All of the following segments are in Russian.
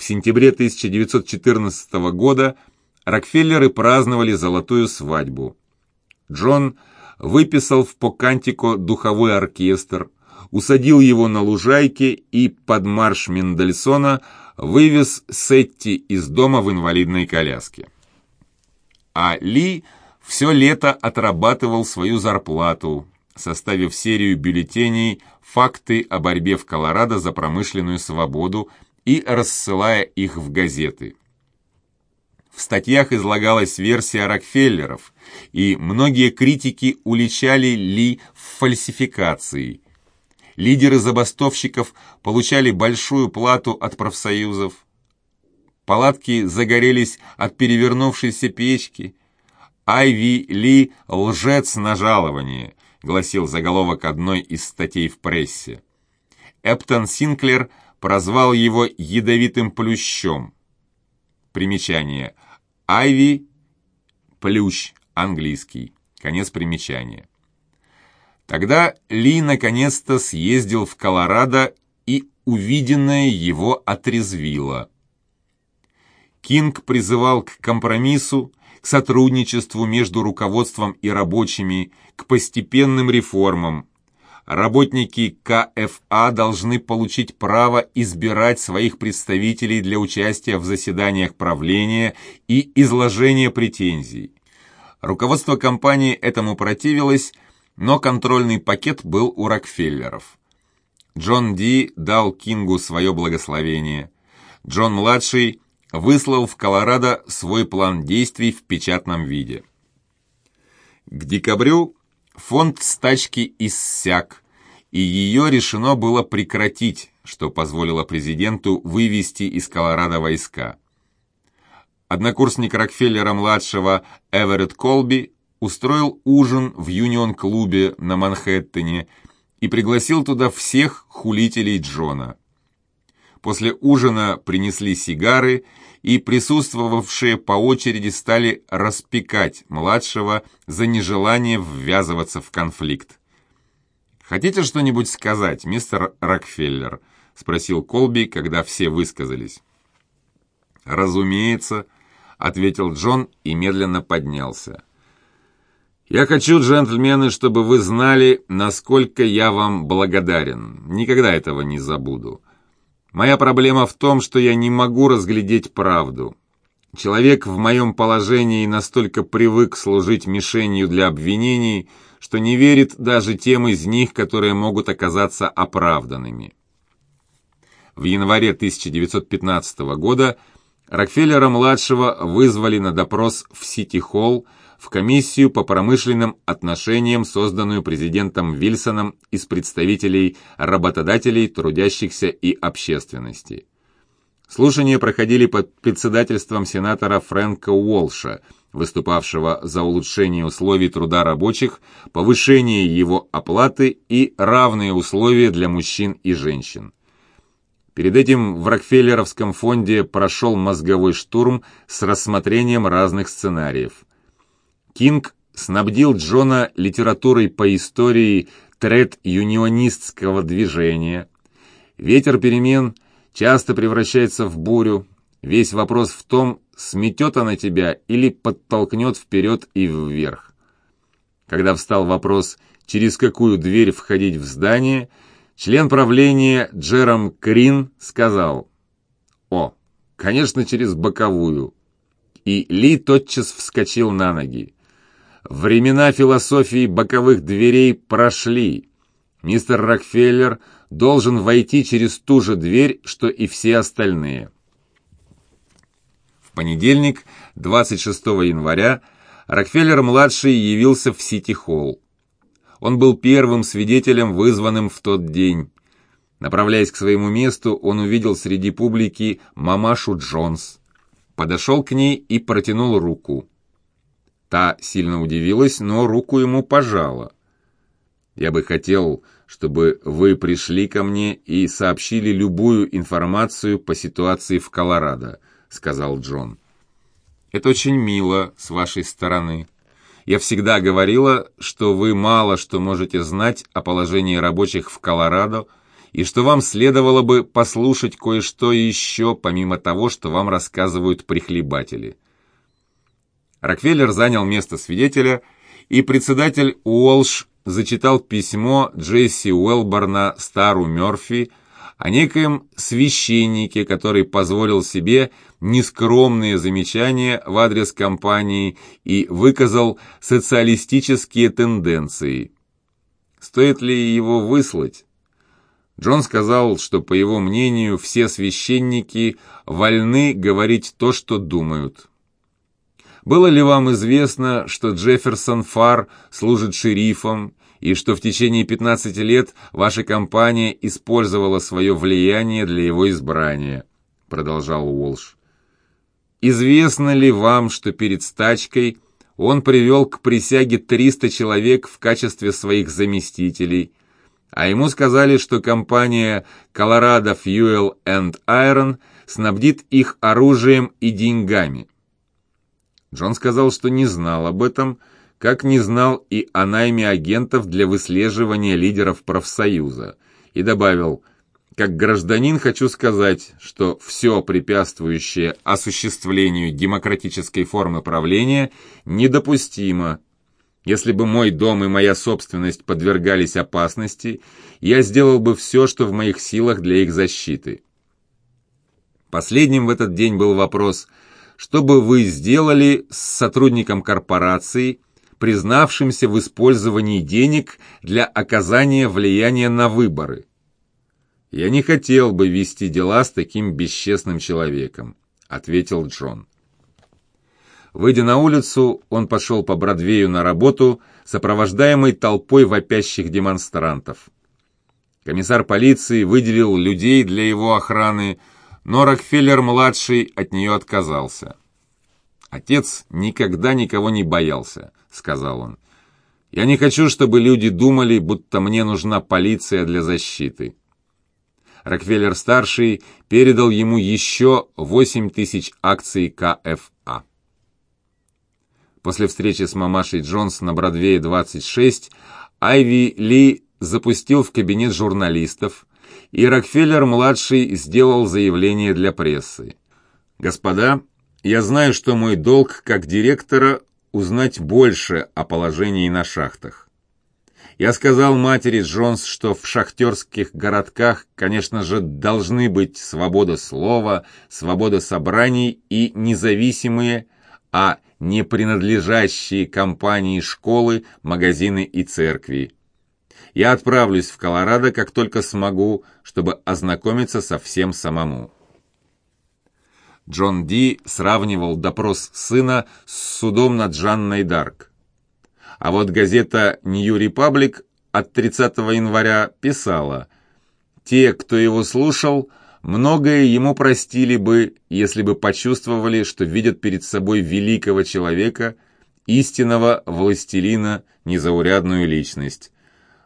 В сентябре 1914 года Рокфеллеры праздновали золотую свадьбу. Джон выписал в Покантико духовой оркестр, усадил его на лужайке и под марш Мендельсона вывез Сетти из дома в инвалидной коляске. А Ли все лето отрабатывал свою зарплату, составив серию бюллетеней «Факты о борьбе в Колорадо за промышленную свободу» и рассылая их в газеты. В статьях излагалась версия Рокфеллеров, и многие критики уличали Ли в фальсификации. Лидеры забастовщиков получали большую плату от профсоюзов. Палатки загорелись от перевернувшейся печки. «Айви Ли – лжец на жалование», – гласил заголовок одной из статей в прессе. Эптон Синклер прозвал его «ядовитым плющом». Примечание. Айви – плющ, английский. Конец примечания. Тогда Ли наконец-то съездил в Колорадо, и увиденное его отрезвило. Кинг призывал к компромиссу, к сотрудничеству между руководством и рабочими, к постепенным реформам. Работники КФА должны получить право избирать своих представителей для участия в заседаниях правления и изложения претензий. Руководство компании этому противилось, но контрольный пакет был у Рокфеллеров. Джон Ди дал Кингу свое благословение. Джон-младший выслал в Колорадо свой план действий в печатном виде. К декабрю фонд стачки иссяк, и ее решено было прекратить, что позволило президенту вывести из Колорадо войска. Однокурсник Рокфеллера-младшего Эверетт Колби устроил ужин в Юнион-клубе на Манхэттене и пригласил туда всех хулителей Джона. После ужина принесли сигары, и присутствовавшие по очереди стали распекать младшего за нежелание ввязываться в конфликт. «Хотите что-нибудь сказать, мистер Рокфеллер?» — спросил Колби, когда все высказались. «Разумеется», — ответил Джон и медленно поднялся. «Я хочу, джентльмены, чтобы вы знали, насколько я вам благодарен. Никогда этого не забуду. Моя проблема в том, что я не могу разглядеть правду. Человек в моем положении настолько привык служить мишенью для обвинений, что не верит даже тем из них, которые могут оказаться оправданными». В январе 1915 года Рокфеллера-младшего вызвали на допрос в Сити-Холл, в комиссию по промышленным отношениям, созданную президентом Вильсоном из представителей работодателей, трудящихся и общественности. Слушания проходили под председательством сенатора Фрэнка Уолша, выступавшего за улучшение условий труда рабочих, повышение его оплаты и равные условия для мужчин и женщин. Перед этим в Рокфеллеровском фонде прошел мозговой штурм с рассмотрением разных сценариев. Кинг снабдил Джона литературой по истории тред-юнионистского движения. Ветер перемен часто превращается в бурю. Весь вопрос в том, сметет она тебя или подтолкнет вперед и вверх. Когда встал вопрос, через какую дверь входить в здание, член правления Джером Крин сказал «О, конечно, через боковую». И Ли тотчас вскочил на ноги. Времена философии боковых дверей прошли. Мистер Рокфеллер должен войти через ту же дверь, что и все остальные. В понедельник, 26 января, Рокфеллер-младший явился в Сити-Холл. Он был первым свидетелем, вызванным в тот день. Направляясь к своему месту, он увидел среди публики мамашу Джонс. Подошел к ней и протянул руку. Та сильно удивилась, но руку ему пожала. «Я бы хотел, чтобы вы пришли ко мне и сообщили любую информацию по ситуации в Колорадо», — сказал Джон. «Это очень мило с вашей стороны. Я всегда говорила, что вы мало что можете знать о положении рабочих в Колорадо, и что вам следовало бы послушать кое-что еще, помимо того, что вам рассказывают прихлебатели. Рокфеллер занял место свидетеля, и председатель Уолш зачитал письмо Джесси Уэлборна Стару Мёрфи о некоем священнике, который позволил себе нескромные замечания в адрес компании и выказал социалистические тенденции. Стоит ли его выслать? Джон сказал, что, по его мнению, все священники вольны говорить то, что думают. Было ли вам известно, что Джефферсон Фар служит шерифом, и что в течение 15 лет ваша компания использовала свое влияние для его избрания?» Продолжал Уолш. «Известно ли вам, что перед стачкой он привел к присяге 300 человек в качестве своих заместителей, а ему сказали, что компания Colorado Fuel and Iron снабдит их оружием и деньгами?» Джон сказал, что не знал об этом, как не знал и о найме агентов для выслеживания лидеров профсоюза, и добавил, «Как гражданин хочу сказать, что все препятствующее осуществлению демократической формы правления недопустимо. Если бы мой дом и моя собственность подвергались опасности, я сделал бы все, что в моих силах для их защиты». Последним в этот день был вопрос – что бы вы сделали с сотрудником корпорации, признавшимся в использовании денег для оказания влияния на выборы? «Я не хотел бы вести дела с таким бесчестным человеком», — ответил Джон. Выйдя на улицу, он пошел по Бродвею на работу, сопровождаемый толпой вопящих демонстрантов. Комиссар полиции выделил людей для его охраны, но Рокфеллер-младший от нее отказался. «Отец никогда никого не боялся», — сказал он. «Я не хочу, чтобы люди думали, будто мне нужна полиция для защиты». Рокфеллер-старший передал ему еще 8 тысяч акций КФА. После встречи с мамашей Джонс на Бродвее 26 Айви Ли запустил в кабинет журналистов, и Рокфеллер-младший сделал заявление для прессы. «Господа, я знаю, что мой долг как директора узнать больше о положении на шахтах. Я сказал матери Джонс, что в шахтерских городках, конечно же, должны быть свобода слова, свобода собраний и независимые, а не принадлежащие компании школы, магазины и церкви. Я отправлюсь в Колорадо, как только смогу, чтобы ознакомиться со всем самому. Джон Ди сравнивал допрос сына с судом над Жанной Дарк. А вот газета «Нью Репаблик» от 30 января писала «Те, кто его слушал, многое ему простили бы, если бы почувствовали, что видят перед собой великого человека, истинного властелина, незаурядную личность».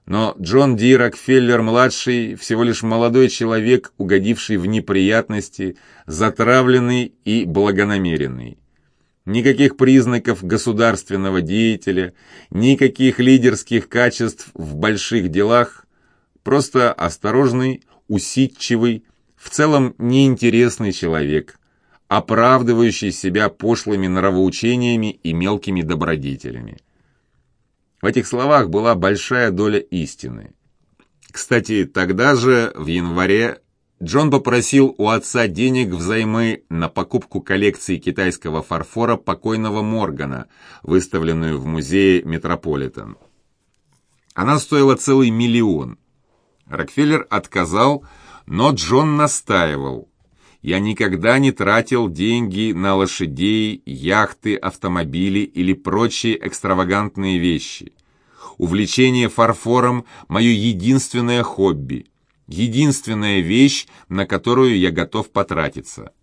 Но Джон Ди Рокфеллер-младший всего лишь молодой человек, угодивший в неприятности, затравленный и благонамеренный. Никаких признаков государственного деятеля, никаких лидерских качеств в больших делах, просто осторожный, усидчивый, в целом неинтересный человек, оправдывающий себя пошлыми нравоучениями и мелкими добродетелями. В этих словах была большая доля истины. Кстати, тогда же, в январе, Джон попросил у отца денег взаймы на покупку коллекции китайского фарфора покойного Моргана, выставленную в музее Метрополитен. Она стоила целый миллион. Рокфеллер отказал, но Джон настаивал. Я никогда не тратил деньги на лошадей, яхты, автомобили или прочие экстравагантные вещи. Увлечение фарфором – мое единственное хобби, единственная вещь, на которую я готов потратиться.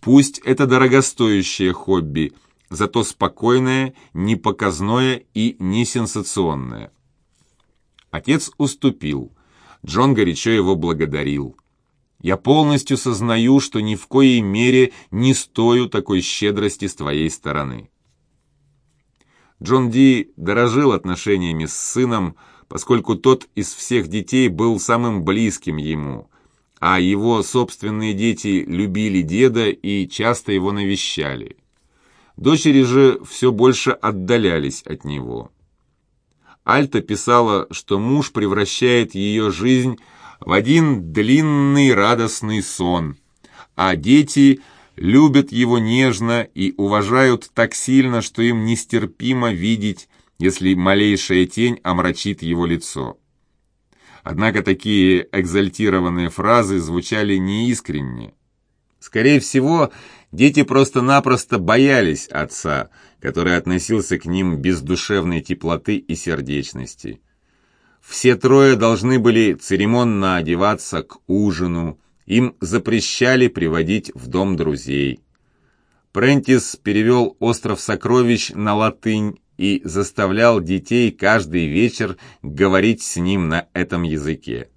Пусть это дорогостоящее хобби, зато спокойное, непоказное и несенсационное. Отец уступил. Джон горячо его благодарил. Я полностью сознаю, что ни в коей мере не стою такой щедрости с твоей стороны. Джон Ди дорожил отношениями с сыном, поскольку тот из всех детей был самым близким ему, а его собственные дети любили деда и часто его навещали. Дочери же все больше отдалялись от него. Альта писала, что муж превращает ее жизнь в один длинный радостный сон, а дети любят его нежно и уважают так сильно, что им нестерпимо видеть, если малейшая тень омрачит его лицо. Однако такие экзальтированные фразы звучали неискренне. Скорее всего, дети просто-напросто боялись отца, который относился к ним без душевной теплоты и сердечности. Все трое должны были церемонно одеваться к ужину, им запрещали приводить в дом друзей. Прентис перевел «Остров сокровищ» на латынь и заставлял детей каждый вечер говорить с ним на этом языке.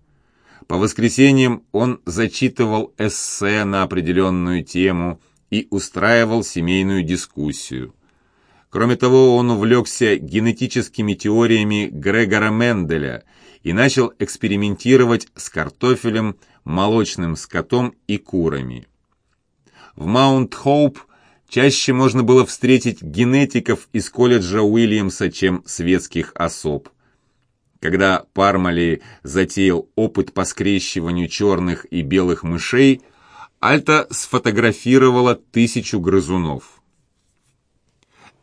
По воскресеньям он зачитывал эссе на определенную тему и устраивал семейную дискуссию. Кроме того, он увлекся генетическими теориями Грегора Менделя и начал экспериментировать с картофелем, молочным скотом и курами. В Маунт-Хоуп чаще можно было встретить генетиков из колледжа Уильямса, чем светских особ. Когда Пармали затеял опыт по скрещиванию черных и белых мышей, Альта сфотографировала тысячу грызунов.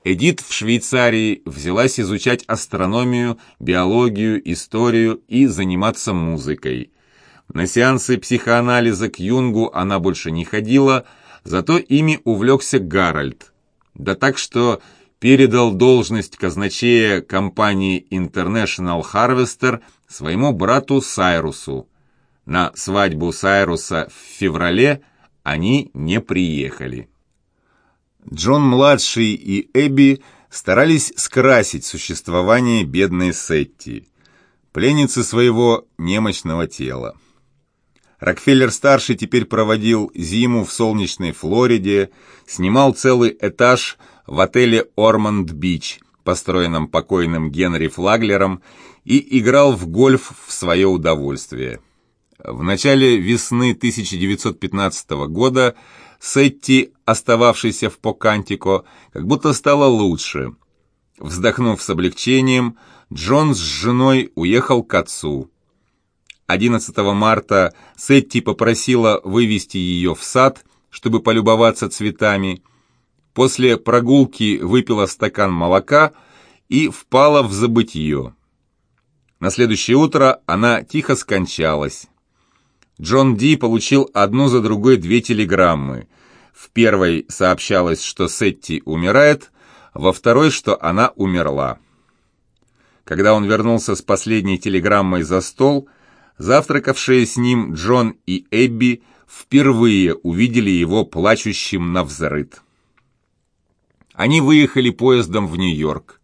Эдит в Швейцарии взялась изучать астрономию, биологию, историю и заниматься музыкой. На сеансы психоанализа к Юнгу она больше не ходила, зато ими увлекся Гарольд. Да так что передал должность казначея компании International Harvester своему брату Сайрусу. На свадьбу Сайруса в феврале они не приехали. Джон-младший и Эбби старались скрасить существование бедной Сетти, пленницы своего немощного тела. Рокфеллер-старший теперь проводил зиму в солнечной Флориде, снимал целый этаж в отеле «Ормонд-Бич», построенном покойным Генри Флаглером, и играл в гольф в свое удовольствие. В начале весны 1915 года Сетти, остававшийся в Покантико, как будто стало лучше. Вздохнув с облегчением, Джон с женой уехал к отцу. 11 марта Сетти попросила вывести ее в сад, чтобы полюбоваться цветами. После прогулки выпила стакан молока и впала в забытье. На следующее утро она тихо скончалась. Джон Ди получил одну за другой две телеграммы. В первой сообщалось, что Сетти умирает, во второй, что она умерла. Когда он вернулся с последней телеграммой за стол – Завтракавшие с ним Джон и Эбби впервые увидели его плачущим на взрыд. Они выехали поездом в Нью-Йорк.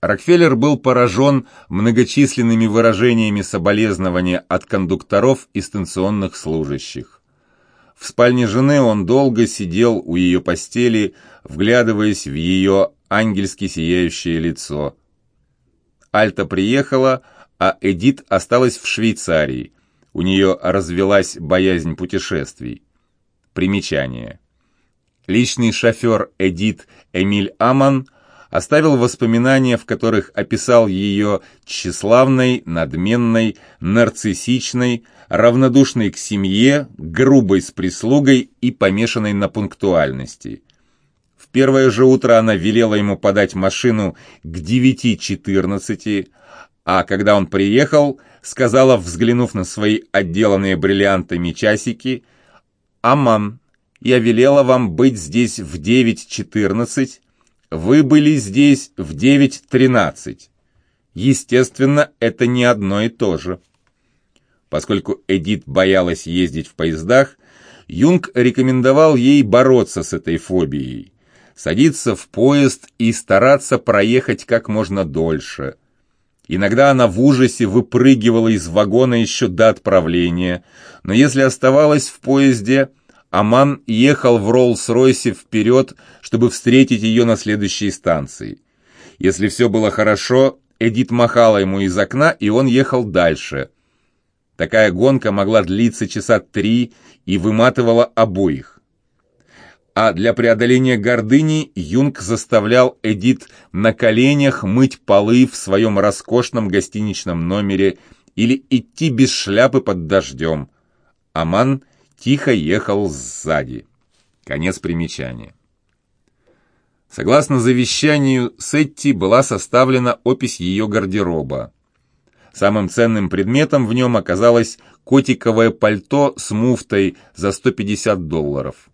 Рокфеллер был поражен многочисленными выражениями соболезнования от кондукторов и станционных служащих. В спальне жены он долго сидел у ее постели, вглядываясь в ее ангельски сияющее лицо. Альта приехала, а Эдит осталась в Швейцарии. У нее развелась боязнь путешествий. Примечание. Личный шофер Эдит Эмиль Аман оставил воспоминания, в которых описал ее тщеславной, надменной, нарциссичной, равнодушной к семье, грубой с прислугой и помешанной на пунктуальности. В первое же утро она велела ему подать машину к 9.14, а когда он приехал, сказала, взглянув на свои отделанные бриллиантами часики, «Аман, я велела вам быть здесь в 9.14, вы были здесь в 9.13. Естественно, это не одно и то же». Поскольку Эдит боялась ездить в поездах, Юнг рекомендовал ей бороться с этой фобией, садиться в поезд и стараться проехать как можно дольше – Иногда она в ужасе выпрыгивала из вагона еще до отправления, но если оставалась в поезде, Аман ехал в Роллс-Ройсе вперед, чтобы встретить ее на следующей станции. Если все было хорошо, Эдит махала ему из окна, и он ехал дальше. Такая гонка могла длиться часа три и выматывала обоих. А для преодоления гордыни Юнг заставлял Эдит на коленях мыть полы в своем роскошном гостиничном номере или идти без шляпы под дождем. Аман тихо ехал сзади. Конец примечания. Согласно завещанию Сетти была составлена опись ее гардероба. Самым ценным предметом в нем оказалось котиковое пальто с муфтой за 150 долларов.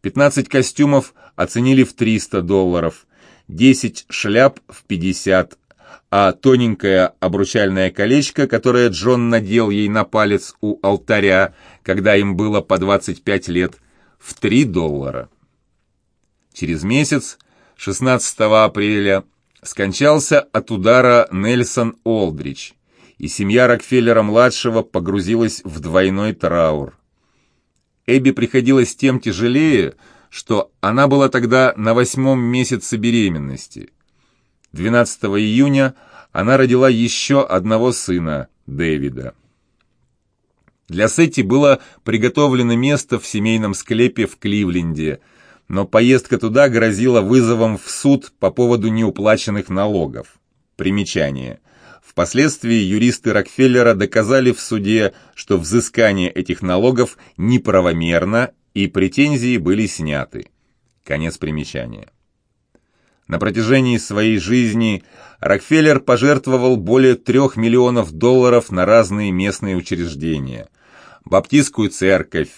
15 костюмов оценили в 300 долларов, 10 шляп в 50, а тоненькое обручальное колечко, которое Джон надел ей на палец у алтаря, когда им было по 25 лет, в 3 доллара. Через месяц, 16 апреля, скончался от удара Нельсон Олдрич, и семья Рокфеллера-младшего погрузилась в двойной траур. Эбби приходилось тем тяжелее, что она была тогда на восьмом месяце беременности. 12 июня она родила еще одного сына, Дэвида. Для Сетти было приготовлено место в семейном склепе в Кливленде – но поездка туда грозила вызовом в суд по поводу неуплаченных налогов. Примечание. Впоследствии юристы Рокфеллера доказали в суде, что взыскание этих налогов неправомерно и претензии были сняты. Конец примечания. На протяжении своей жизни Рокфеллер пожертвовал более трех миллионов долларов на разные местные учреждения. Баптистскую церковь,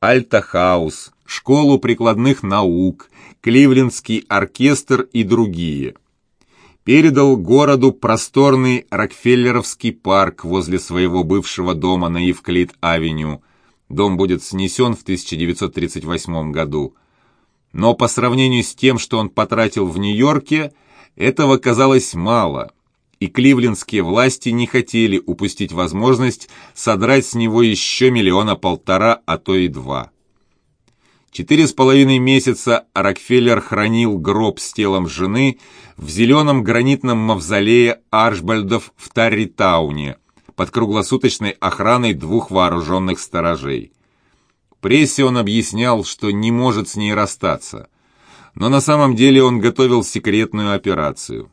Альта-хаус, Школу прикладных наук, Кливлендский оркестр и другие. Передал городу просторный Рокфеллеровский парк возле своего бывшего дома на Евклид-авеню. Дом будет снесен в 1938 году. Но по сравнению с тем, что он потратил в Нью-Йорке, этого казалось мало, и кливлендские власти не хотели упустить возможность содрать с него еще миллиона полтора, а то и два. Четыре с половиной месяца Рокфеллер хранил гроб с телом жены в зеленом гранитном мавзолее Аршбальдов в Тарритауне под круглосуточной охраной двух вооруженных сторожей. Прессе он объяснял, что не может с ней расстаться, но на самом деле он готовил секретную операцию.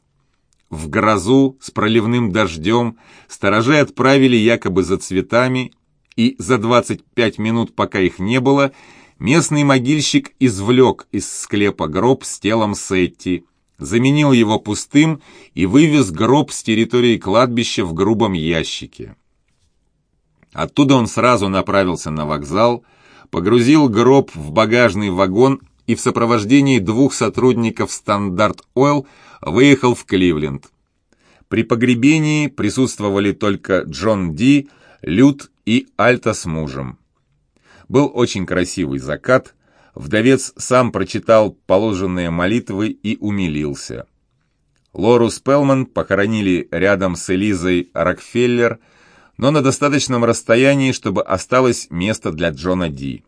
В грозу с проливным дождем сторожей отправили якобы за цветами, и за 25 минут, пока их не было, Местный могильщик извлек из склепа гроб с телом Сетти, заменил его пустым и вывез гроб с территории кладбища в грубом ящике. Оттуда он сразу направился на вокзал, погрузил гроб в багажный вагон и в сопровождении двух сотрудников «Стандарт Ойл» выехал в Кливленд. При погребении присутствовали только Джон Ди, Лют и Альта с мужем. Был очень красивый закат, вдовец сам прочитал положенные молитвы и умилился. Лору Спелман похоронили рядом с Элизой Рокфеллер, но на достаточном расстоянии, чтобы осталось место для Джона Ди.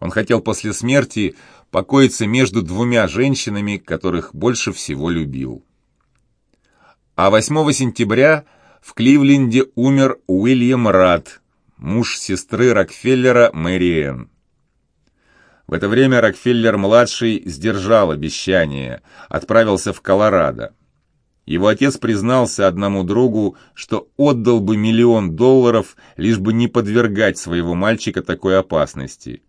Он хотел после смерти покоиться между двумя женщинами, которых больше всего любил. А 8 сентября в Кливленде умер Уильям Радд, муж сестры Рокфеллера Мэриэн. В это время Рокфеллер-младший сдержал обещание, отправился в Колорадо. Его отец признался одному другу, что отдал бы миллион долларов, лишь бы не подвергать своего мальчика такой опасности.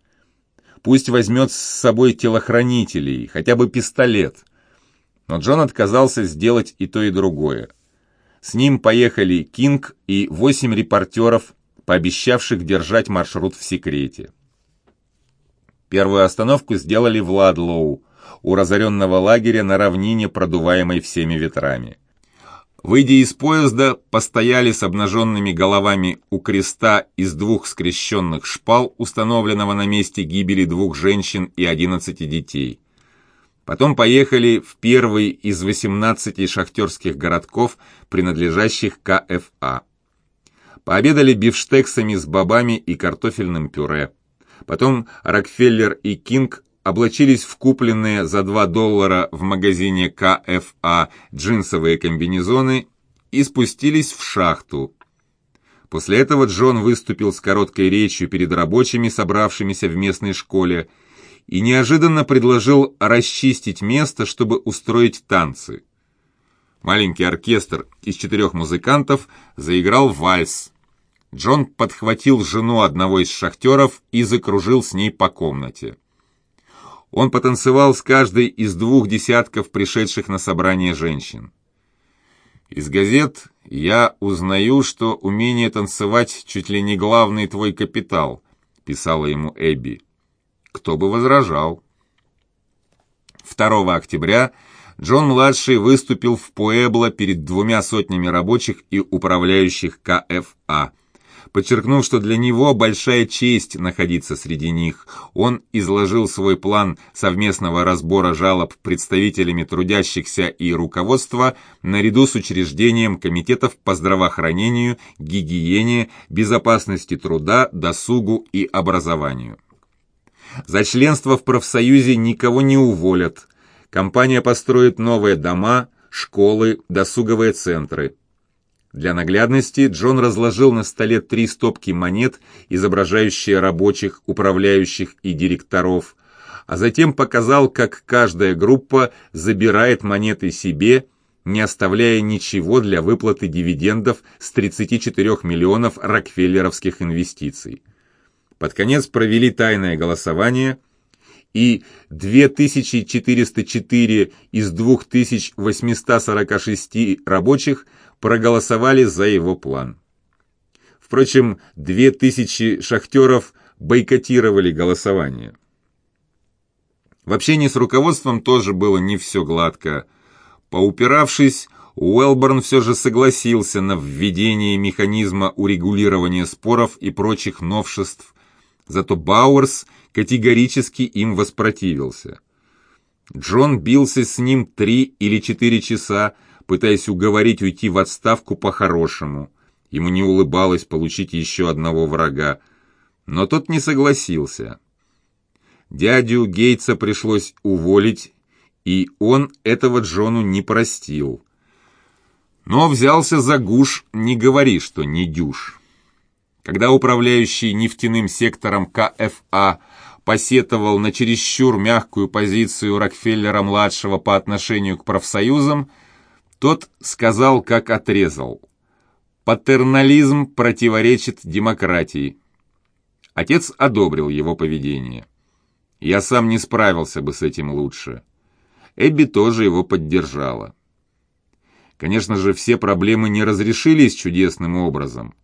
Пусть возьмет с собой телохранителей, хотя бы пистолет. Но Джон отказался сделать и то, и другое. С ним поехали Кинг и восемь репортеров пообещавших держать маршрут в секрете. Первую остановку сделали в Ладлоу, у разоренного лагеря на равнине, продуваемой всеми ветрами. Выйдя из поезда, постояли с обнаженными головами у креста из двух скрещенных шпал, установленного на месте гибели двух женщин и 11 детей. Потом поехали в первый из 18 шахтерских городков, принадлежащих КФА. Пообедали бифштексами с бобами и картофельным пюре. Потом Рокфеллер и Кинг облачились в купленные за 2 доллара в магазине КФА джинсовые комбинезоны и спустились в шахту. После этого Джон выступил с короткой речью перед рабочими, собравшимися в местной школе, и неожиданно предложил расчистить место, чтобы устроить танцы. Маленький оркестр из четырех музыкантов заиграл вальс. Джон подхватил жену одного из шахтеров и закружил с ней по комнате. Он потанцевал с каждой из двух десятков пришедших на собрание женщин. Из газет я узнаю, что умение танцевать чуть ли не главный твой капитал, писала ему Эбби. Кто бы возражал? 2 октября Джон-младший выступил в Пуэбло перед двумя сотнями рабочих и управляющих КФА. Подчеркнув, что для него большая честь находиться среди них, он изложил свой план совместного разбора жалоб представителями трудящихся и руководства наряду с учреждением комитетов по здравоохранению, гигиене, безопасности труда, досугу и образованию. За членство в профсоюзе никого не уволят. Компания построит новые дома, школы, досуговые центры. Для наглядности Джон разложил на столе три стопки монет, изображающие рабочих, управляющих и директоров, а затем показал, как каждая группа забирает монеты себе, не оставляя ничего для выплаты дивидендов с 34 миллионов рокфеллеровских инвестиций. Под конец провели тайное голосование, и 2404 из 2846 рабочих проголосовали за его план. Впрочем, 2000 шахтеров бойкотировали голосование. В общении с руководством тоже было не все гладко. Поупиравшись, Уэлборн все же согласился на введение механизма урегулирования споров и прочих новшеств, зато Бауэрс категорически им воспротивился. Джон бился с ним три или четыре часа, пытаясь уговорить уйти в отставку по-хорошему. Ему не улыбалось получить еще одного врага, но тот не согласился. Дядю Гейтса пришлось уволить, и он этого Джону не простил. Но взялся за гуш, не говори, что не дюш. Когда управляющий нефтяным сектором КФА посетовал на чересчур мягкую позицию Рокфеллера-младшего по отношению к профсоюзам, тот сказал, как отрезал. Патернализм противоречит демократии. Отец одобрил его поведение. Я сам не справился бы с этим лучше. Эбби тоже его поддержала. Конечно же, все проблемы не разрешились чудесным образом.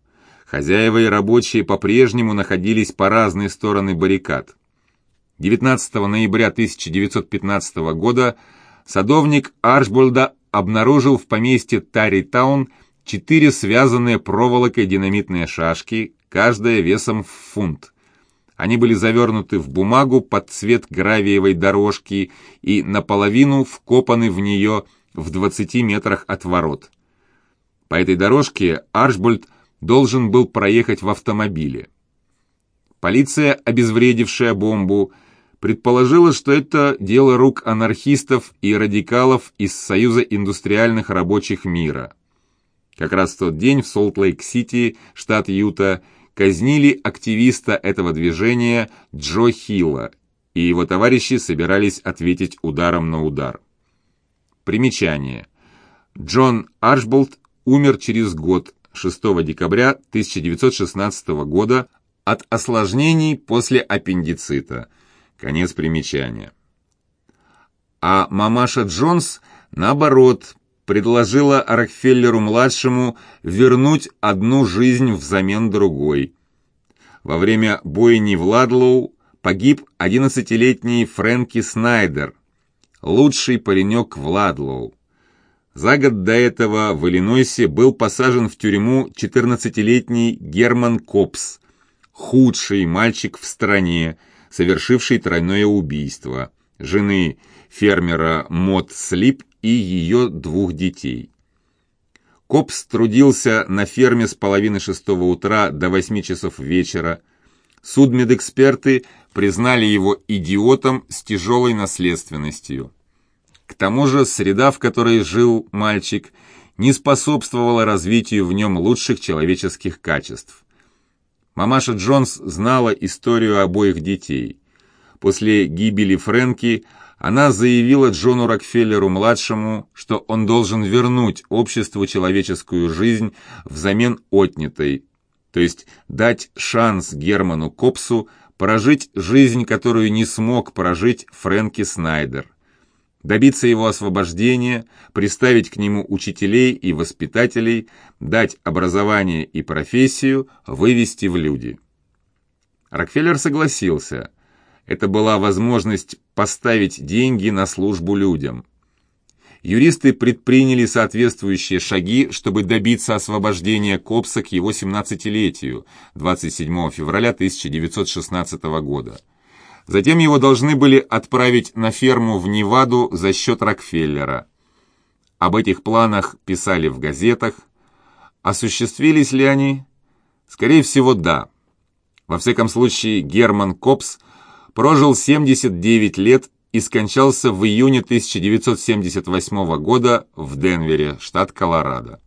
Хозяева и рабочие по-прежнему находились по разные стороны баррикад. 19 ноября 1915 года садовник Арчбольда обнаружил в поместье Тари-Таун четыре связанные проволокой динамитные шашки, каждая весом в фунт. Они были завернуты в бумагу под цвет гравиевой дорожки и наполовину вкопаны в нее в 20 метрах от ворот. По этой дорожке Арчбольд должен был проехать в автомобиле. Полиция, обезвредившая бомбу, предположила, что это дело рук анархистов и радикалов из Союза индустриальных рабочих мира. Как раз в тот день в Солт-Лейк-Сити, штат Юта, казнили активиста этого движения Джо Хилла, и его товарищи собирались ответить ударом на удар. Примечание. Джон Арчболд умер через год, 6 декабря 1916 года, от осложнений после аппендицита – Конец примечания. А мамаша Джонс, наоборот, предложила Рокфеллеру-младшему вернуть одну жизнь взамен другой. Во время бойни в Ладлоу погиб 11-летний Фрэнки Снайдер, лучший паренек в Ладлоу. За год до этого в Иллинойсе был посажен в тюрьму 14-летний Герман Копс, худший мальчик в стране, совершивший тройное убийство, жены фермера Мот Слип и ее двух детей. Копс трудился на ферме с половины шестого утра до восьми часов вечера. Судмедэксперты признали его идиотом с тяжелой наследственностью. К тому же среда, в которой жил мальчик, не способствовало развитию в нем лучших человеческих качеств. Мамаша Джонс знала историю обоих детей. После гибели Фрэнки она заявила Джону Рокфеллеру-младшему, что он должен вернуть обществу человеческую жизнь взамен отнятой, то есть дать шанс Герману Копсу прожить жизнь, которую не смог прожить Фрэнки Снайдер добиться его освобождения, приставить к нему учителей и воспитателей, дать образование и профессию, вывести в люди. Рокфеллер согласился. Это была возможность поставить деньги на службу людям. Юристы предприняли соответствующие шаги, чтобы добиться освобождения Копса к его 17-летию, 27 февраля 1916 года. Затем его должны были отправить на ферму в Неваду за счет Рокфеллера. Об этих планах писали в газетах. Осуществились ли они? Скорее всего, да. Во всяком случае, Герман Копс прожил 79 лет и скончался в июне 1978 года в Денвере, штат Колорадо.